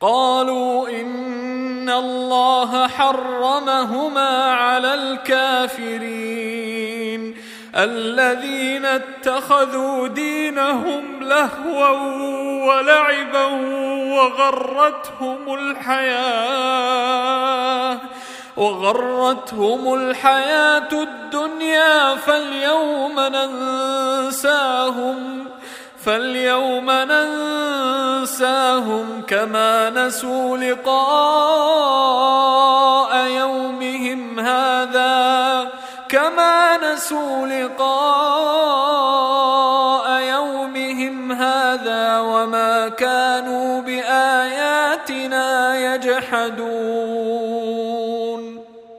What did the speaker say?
قالوا إن الله حرمهما على الكافرين الذين اتخذوا دينهم لهوا ولعبا وغرتهم الحياة وغرتهم الحياة الدنيا فاليوم ننساهم فاليوم ننساهم كما نسوا لقاء يومهم هذا كما نسوا لقاء يومهم هذا وما كانوا بآياتنا يجحدون.